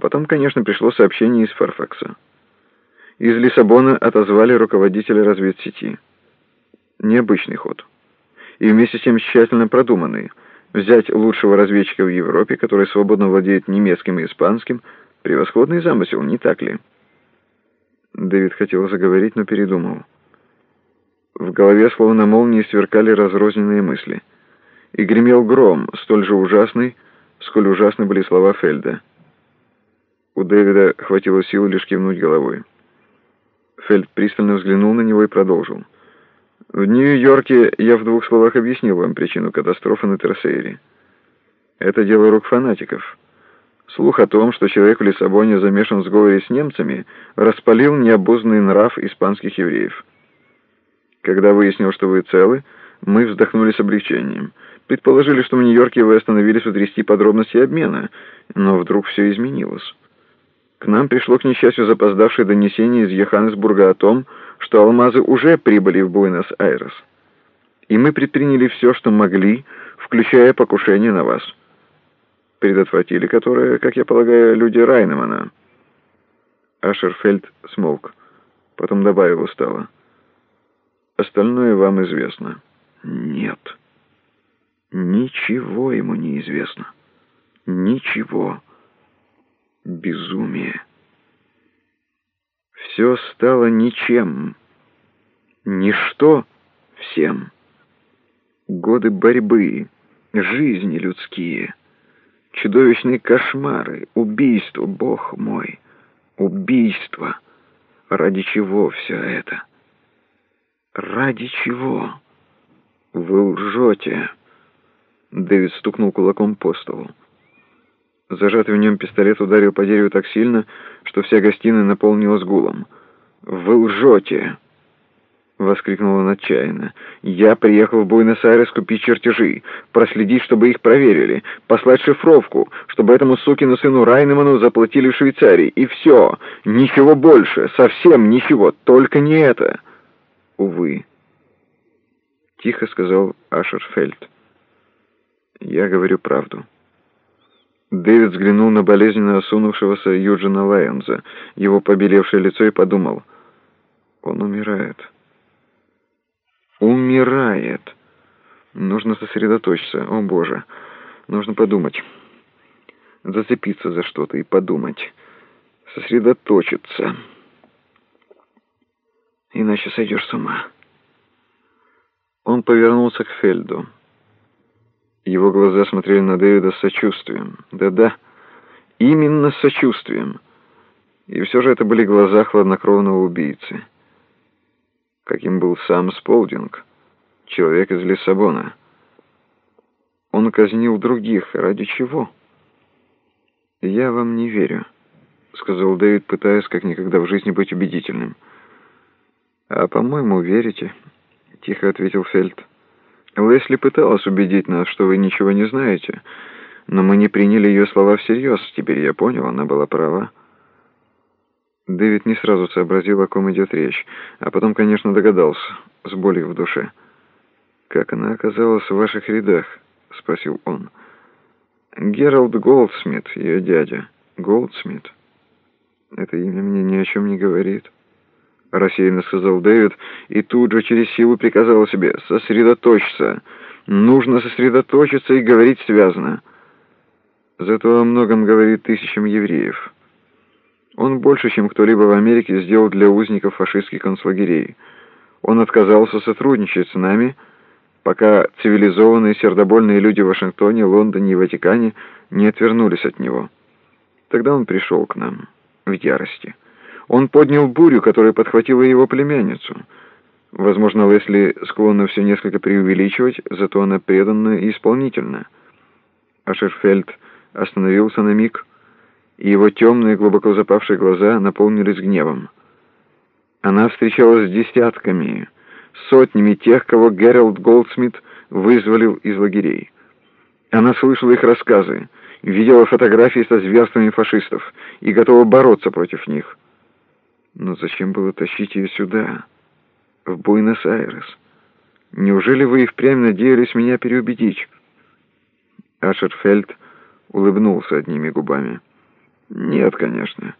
потом, конечно, пришло сообщение из Фарфакса. Из Лиссабона отозвали руководителя разведсети. Необычный ход. И вместе с тем тщательно продуманный. Взять лучшего разведчика в Европе, который свободно владеет немецким и испанским, превосходный замысел, не так ли? Дэвид хотел заговорить, но передумал. В голове словно молнии сверкали разрозненные мысли. И гремел гром, столь же ужасный, сколь ужасны были слова Фельда. У Дэвида хватило сил лишь кивнуть головой. Фельд пристально взглянул на него и продолжил. «В Нью-Йорке я в двух словах объяснил вам причину катастрофы на Терсейре. Это дело рук фанатиков. Слух о том, что человек в Лиссабоне замешан в сговоре с немцами, распалил необузный нрав испанских евреев. Когда выяснил, что вы целы, мы вздохнули с облегчением. Предположили, что в Нью-Йорке вы остановились утрясти подробности обмена, но вдруг все изменилось». К нам пришло, к несчастью, запоздавшее донесение из Йоханнесбурга о том, что алмазы уже прибыли в Буэнос-Айрес. И мы предприняли все, что могли, включая покушение на вас. Предотвратили которое, как я полагаю, люди Райнемана. Ашерфельд смолк. Потом добавил устало. Остальное вам известно. Нет. Ничего ему не известно. Ничего безумие. Все стало ничем, ничто всем. Годы борьбы, жизни людские, чудовищные кошмары, убийство, Бог мой, убийство. Ради чего все это? Ради чего? Вы лжете. Дэвид стукнул кулаком по столу. Зажатый в нем пистолет ударил по дереву так сильно, что вся гостиная наполнилась гулом. «Вы лжете!» — воскликнул он отчаянно. «Я приехал в Буэнос-Айрес купить чертежи, проследить, чтобы их проверили, послать шифровку, чтобы этому сукину сыну Райнеману заплатили в Швейцарии. И все! Ничего больше! Совсем ничего! Только не это!» «Увы!» — тихо сказал Ашерфельд. «Я говорю правду». Дэвид взглянул на болезненно осунувшегося Юджина Лайонза, его побелевшее лицо и подумал. Он умирает. Умирает. Нужно сосредоточиться. О, Боже. Нужно подумать. Зацепиться за что-то и подумать. Сосредоточиться. Иначе сойдешь с ума. Он повернулся к Фельду. Его глаза смотрели на Дэвида с сочувствием. Да-да, именно с сочувствием. И все же это были глаза хладнокровного убийцы. Каким был сам Сполдинг, человек из Лиссабона. Он казнил других. Ради чего? «Я вам не верю», — сказал Дэвид, пытаясь как никогда в жизни быть убедительным. «А, по-моему, верите», — тихо ответил Фельд. Лесли пыталась убедить нас, что вы ничего не знаете, но мы не приняли ее слова всерьез. Теперь я понял, она была права. Дэвид не сразу сообразил, о ком идет речь, а потом, конечно, догадался, с болью в душе. «Как она оказалась в ваших рядах?» — спросил он. «Гералд Голдсмит, ее дядя. Голдсмит. Это имя мне ни о чем не говорит». — рассеянно сказал Дэвид, и тут же через силу приказал себе «сосредоточься». Нужно сосредоточиться и говорить связно. Зато о многом говорит тысячам евреев. Он больше, чем кто-либо в Америке, сделал для узников фашистских концлагерей. Он отказался сотрудничать с нами, пока цивилизованные сердобольные люди в Вашингтоне, Лондоне и Ватикане не отвернулись от него. Тогда он пришел к нам в ярости. Он поднял бурю, которая подхватила его племянницу. Возможно, Лесли склонна все несколько преувеличивать, зато она преданна и исполнительна. Ашерфельд остановился на миг, и его темные, глубоко запавшие глаза наполнились гневом. Она встречалась с десятками, сотнями тех, кого Геральд Голдсмит вызволил из лагерей. Она слышала их рассказы, видела фотографии со зверствами фашистов и готова бороться против них. Но зачем было тащить ее сюда, в Буэнос-Айрес? Неужели вы и впрямь надеялись меня переубедить?» Ашерфельд улыбнулся одними губами. Нет, конечно.